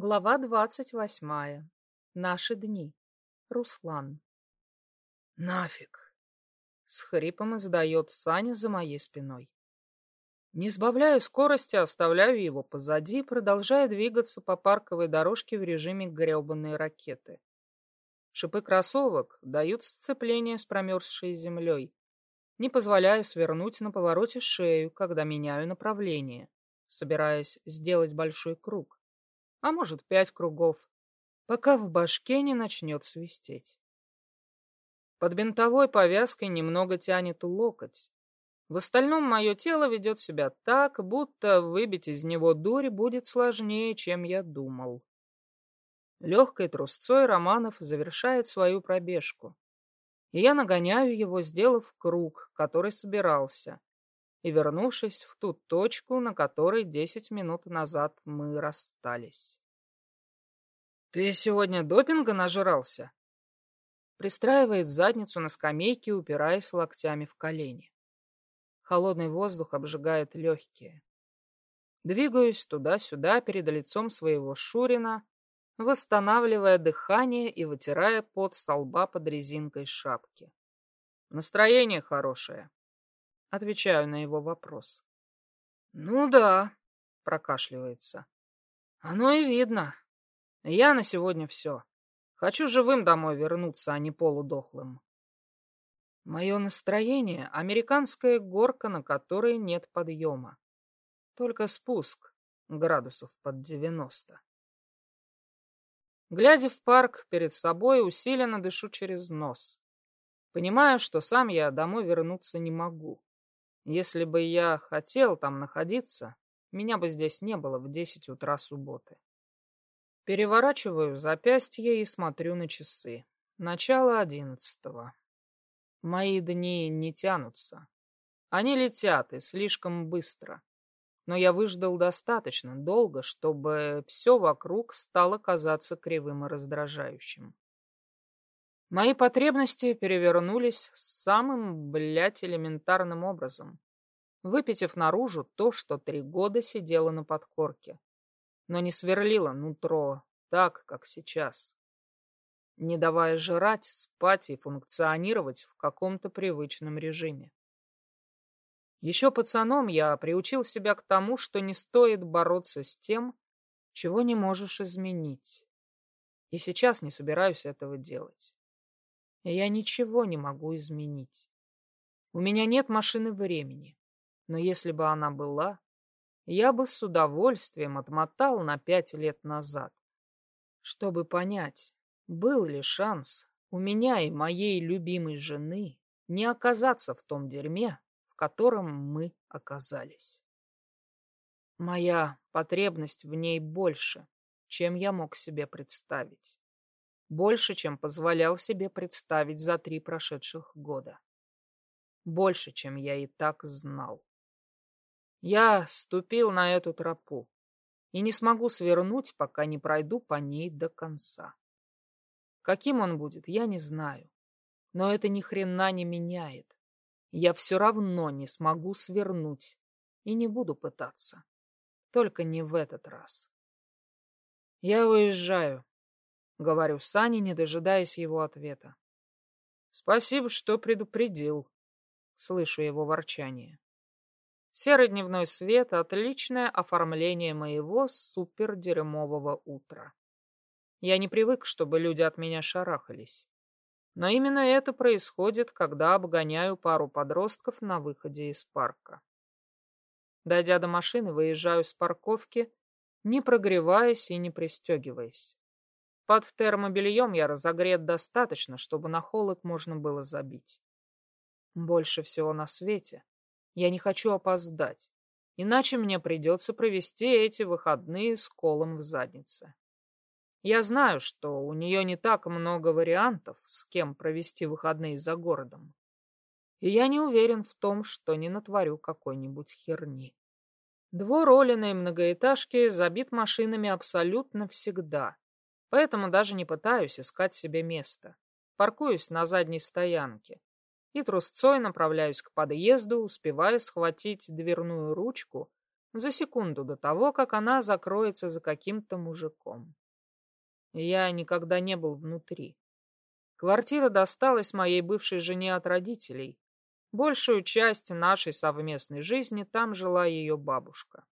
Глава двадцать восьмая. Наши дни. Руслан. Нафиг. С хрипом издает Саня за моей спиной. Не сбавляю скорости, оставляю его позади, продолжая двигаться по парковой дорожке в режиме гребаной ракеты. Шипы кроссовок дают сцепление с промерзшей землей, не позволяя свернуть на повороте шею, когда меняю направление, собираясь сделать большой круг а может пять кругов, пока в башке не начнет свистеть. Под бинтовой повязкой немного тянет локоть. В остальном мое тело ведет себя так, будто выбить из него дурь будет сложнее, чем я думал. Легкой трусцой Романов завершает свою пробежку. И я нагоняю его, сделав круг, который собирался, и вернувшись в ту точку, на которой десять минут назад мы расстались. «Ты сегодня допинга нажрался?» Пристраивает задницу на скамейке, упираясь локтями в колени. Холодный воздух обжигает легкие. Двигаюсь туда-сюда перед лицом своего Шурина, восстанавливая дыхание и вытирая пот со лба под резинкой шапки. Настроение хорошее. Отвечаю на его вопрос. «Ну да», — прокашливается. «Оно и видно. Я на сегодня все. Хочу живым домой вернуться, а не полудохлым». Мое настроение — американская горка, на которой нет подъема. Только спуск градусов под девяносто. Глядя в парк перед собой, усиленно дышу через нос. Понимаю, что сам я домой вернуться не могу. Если бы я хотел там находиться, меня бы здесь не было в десять утра субботы. Переворачиваю запястье и смотрю на часы. Начало одиннадцатого. Мои дни не тянутся. Они летят и слишком быстро. Но я выждал достаточно долго, чтобы все вокруг стало казаться кривым и раздражающим. Мои потребности перевернулись самым, блядь, элементарным образом, выпитив наружу то, что три года сидело на подкорке, но не сверлило нутро так, как сейчас, не давая жрать, спать и функционировать в каком-то привычном режиме. Еще пацаном я приучил себя к тому, что не стоит бороться с тем, чего не можешь изменить. И сейчас не собираюсь этого делать я ничего не могу изменить. У меня нет машины времени, но если бы она была, я бы с удовольствием отмотал на пять лет назад, чтобы понять, был ли шанс у меня и моей любимой жены не оказаться в том дерьме, в котором мы оказались. Моя потребность в ней больше, чем я мог себе представить. Больше, чем позволял себе представить за три прошедших года. Больше, чем я и так знал. Я ступил на эту тропу и не смогу свернуть, пока не пройду по ней до конца. Каким он будет, я не знаю. Но это ни хрена не меняет. Я все равно не смогу свернуть и не буду пытаться. Только не в этот раз. Я уезжаю, — говорю Сане, не дожидаясь его ответа. «Спасибо, что предупредил», — слышу его ворчание. Серый дневной свет — отличное оформление моего супердерьмового утра. Я не привык, чтобы люди от меня шарахались. Но именно это происходит, когда обгоняю пару подростков на выходе из парка. Дойдя до машины, выезжаю с парковки, не прогреваясь и не пристегиваясь. Под термобельем я разогрет достаточно, чтобы на холод можно было забить. Больше всего на свете я не хочу опоздать, иначе мне придется провести эти выходные с колом в заднице. Я знаю, что у нее не так много вариантов, с кем провести выходные за городом. И я не уверен в том, что не натворю какой-нибудь херни. Двор Олиной многоэтажки забит машинами абсолютно всегда, Поэтому даже не пытаюсь искать себе место. Паркуюсь на задней стоянке и трусцой направляюсь к подъезду, успевая схватить дверную ручку, За секунду до того, как она закроется за каким-то мужиком. Я никогда не был внутри. Квартира досталась моей бывшей жене от родителей. Большую часть нашей совместной жизни там жила ее бабушка.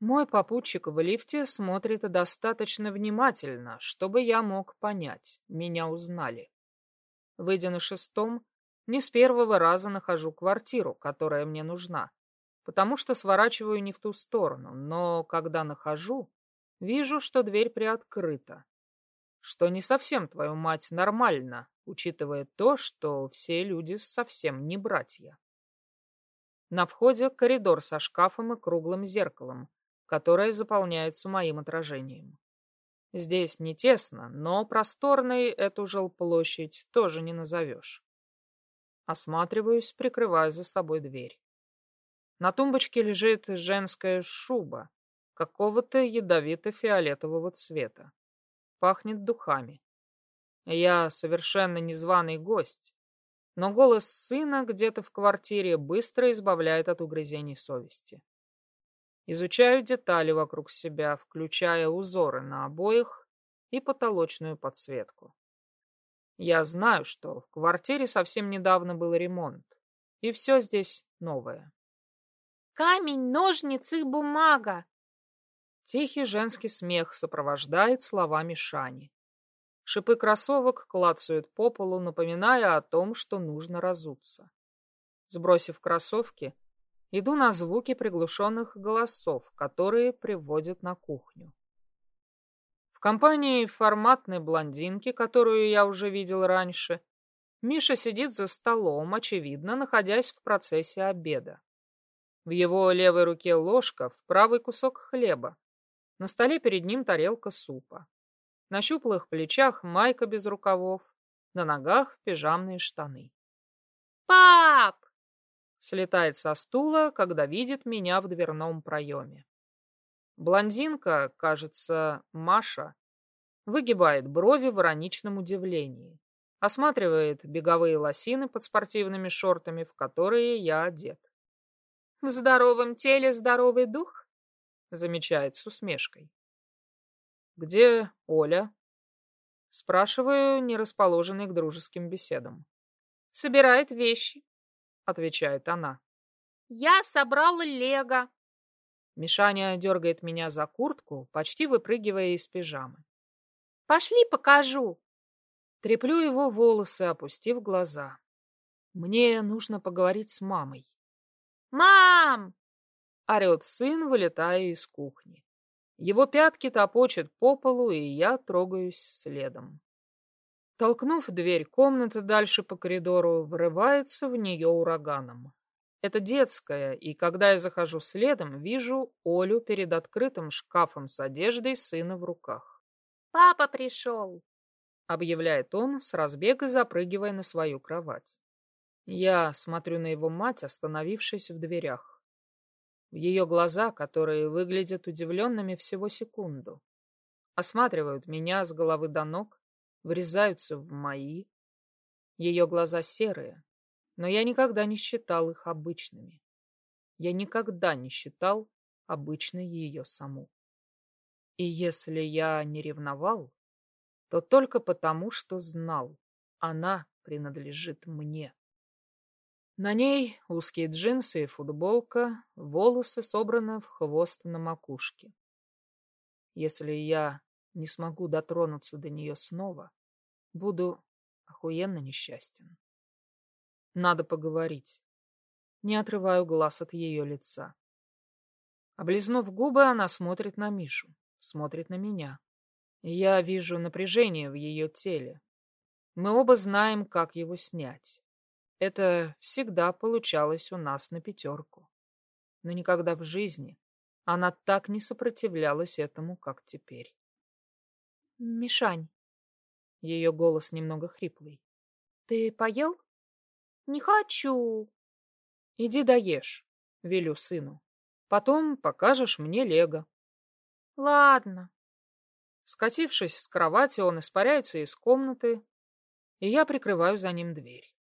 Мой попутчик в лифте смотрит достаточно внимательно, чтобы я мог понять, меня узнали. Выйдя на шестом, не с первого раза нахожу квартиру, которая мне нужна, потому что сворачиваю не в ту сторону, но когда нахожу, вижу, что дверь приоткрыта. Что не совсем, твою мать, нормально, учитывая то, что все люди совсем не братья. На входе коридор со шкафом и круглым зеркалом, которое заполняется моим отражением. Здесь не тесно, но просторной эту жилплощадь тоже не назовешь. Осматриваюсь, прикрывая за собой дверь. На тумбочке лежит женская шуба какого-то ядовито-фиолетового цвета. Пахнет духами. Я совершенно незваный гость, но голос сына где-то в квартире быстро избавляет от угрызений совести. Изучаю детали вокруг себя, включая узоры на обоях и потолочную подсветку. Я знаю, что в квартире совсем недавно был ремонт, и все здесь новое. «Камень, ножницы, бумага!» Тихий женский смех сопровождает словами Шани. Шипы кроссовок клацают по полу, напоминая о том, что нужно разуться. Сбросив кроссовки, Иду на звуки приглушенных голосов, которые приводят на кухню. В компании форматной блондинки, которую я уже видел раньше, Миша сидит за столом, очевидно, находясь в процессе обеда. В его левой руке ложка, в правый кусок хлеба. На столе перед ним тарелка супа. На щуплых плечах майка без рукавов, на ногах пижамные штаны. «Пап!» Слетает со стула, когда видит меня в дверном проеме. Блондинка, кажется, Маша, выгибает брови в ироничном удивлении. Осматривает беговые лосины под спортивными шортами, в которые я одет. «В здоровом теле здоровый дух?» замечает с усмешкой. «Где Оля?» Спрашиваю, не расположенный к дружеским беседам. «Собирает вещи отвечает она. Я собрала лего. Мишаня дергает меня за куртку, почти выпрыгивая из пижамы. Пошли покажу. Треплю его волосы, опустив глаза. Мне нужно поговорить с мамой. Мам! Орет сын, вылетая из кухни. Его пятки топочут по полу, и я трогаюсь следом. Толкнув дверь комнаты дальше по коридору, врывается в нее ураганом. Это детская, и когда я захожу следом, вижу Олю перед открытым шкафом с одеждой сына в руках. «Папа пришел!» — объявляет он, с разбега запрыгивая на свою кровать. Я смотрю на его мать, остановившись в дверях. В ее глаза, которые выглядят удивленными всего секунду, осматривают меня с головы до ног, врезаются в мои. Ее глаза серые, но я никогда не считал их обычными. Я никогда не считал обычной ее саму. И если я не ревновал, то только потому, что знал, она принадлежит мне. На ней узкие джинсы и футболка, волосы собраны в хвост на макушке. Если я не смогу дотронуться до нее снова, Буду охуенно несчастен. Надо поговорить. Не отрываю глаз от ее лица. Облизнув губы, она смотрит на Мишу, смотрит на меня. Я вижу напряжение в ее теле. Мы оба знаем, как его снять. Это всегда получалось у нас на пятерку. Но никогда в жизни она так не сопротивлялась этому, как теперь. «Мишань, ее голос немного хриплый. Ты поел? Не хочу. Иди доешь, велю сыну. Потом покажешь мне лего. Ладно. Скатившись с кровати, он испаряется из комнаты, и я прикрываю за ним дверь.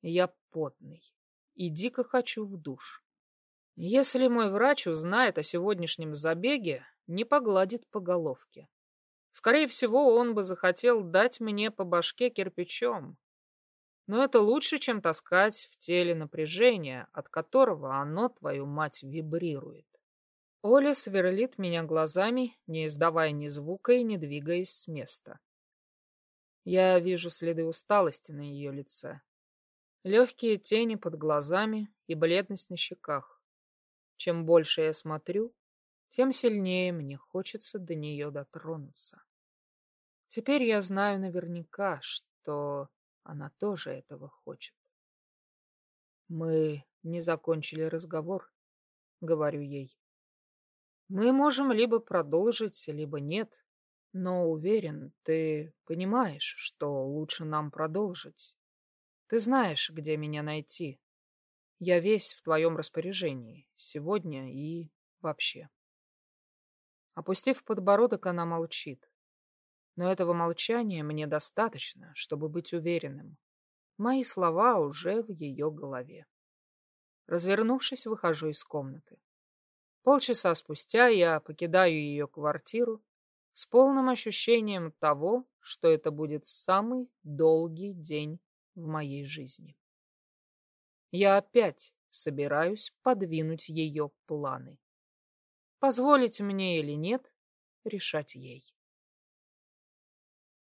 Я потный и дико хочу в душ. Если мой врач узнает о сегодняшнем забеге, не погладит по головке. Скорее всего, он бы захотел дать мне по башке кирпичом. Но это лучше, чем таскать в теле напряжение, от которого оно, твою мать, вибрирует. Оля сверлит меня глазами, не издавая ни звука и не двигаясь с места. Я вижу следы усталости на ее лице. Легкие тени под глазами и бледность на щеках. Чем больше я смотрю, тем сильнее мне хочется до нее дотронуться. Теперь я знаю наверняка, что она тоже этого хочет. Мы не закончили разговор, говорю ей. Мы можем либо продолжить, либо нет. Но уверен, ты понимаешь, что лучше нам продолжить. Ты знаешь, где меня найти. Я весь в твоем распоряжении, сегодня и вообще. Опустив подбородок, она молчит. Но этого молчания мне достаточно, чтобы быть уверенным. Мои слова уже в ее голове. Развернувшись, выхожу из комнаты. Полчаса спустя я покидаю ее квартиру с полным ощущением того, что это будет самый долгий день в моей жизни. Я опять собираюсь подвинуть ее планы. Позволить мне или нет, решать ей.